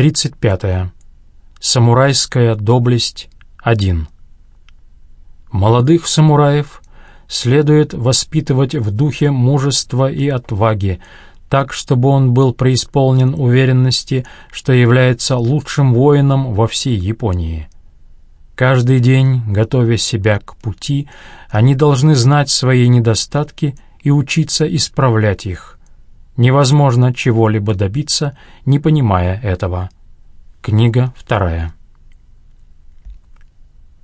35. Самурайская доблесть 1. Молодых самураев следует воспитывать в духе мужества и отваги, так, чтобы он был преисполнен уверенности, что является лучшим воином во всей Японии. Каждый день, готовя себя к пути, они должны знать свои недостатки и учиться исправлять их. Невозможно чего-либо добиться, не понимая этого. Книга вторая.